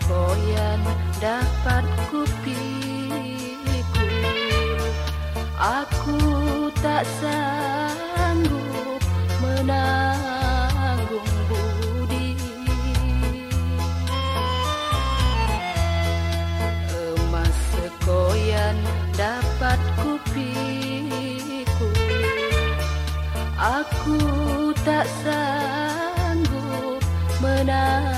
semboyan dapat kupikul. Aku tak sanggup menanggung budi. Emas sekoyan dapat kupikul. Aku tak sanggup menanggung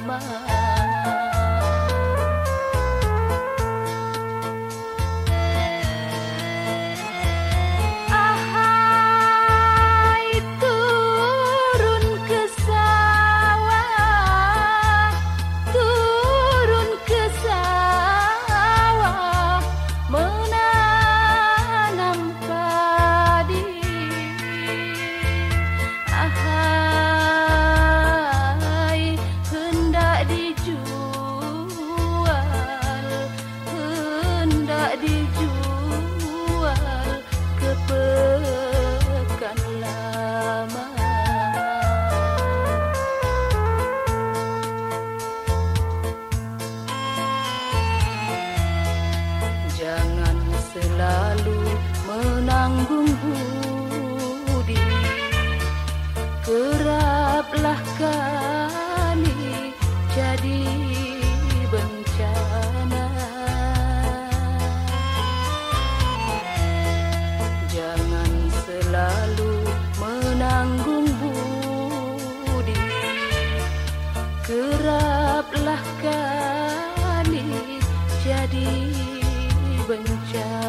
mama. Yeah.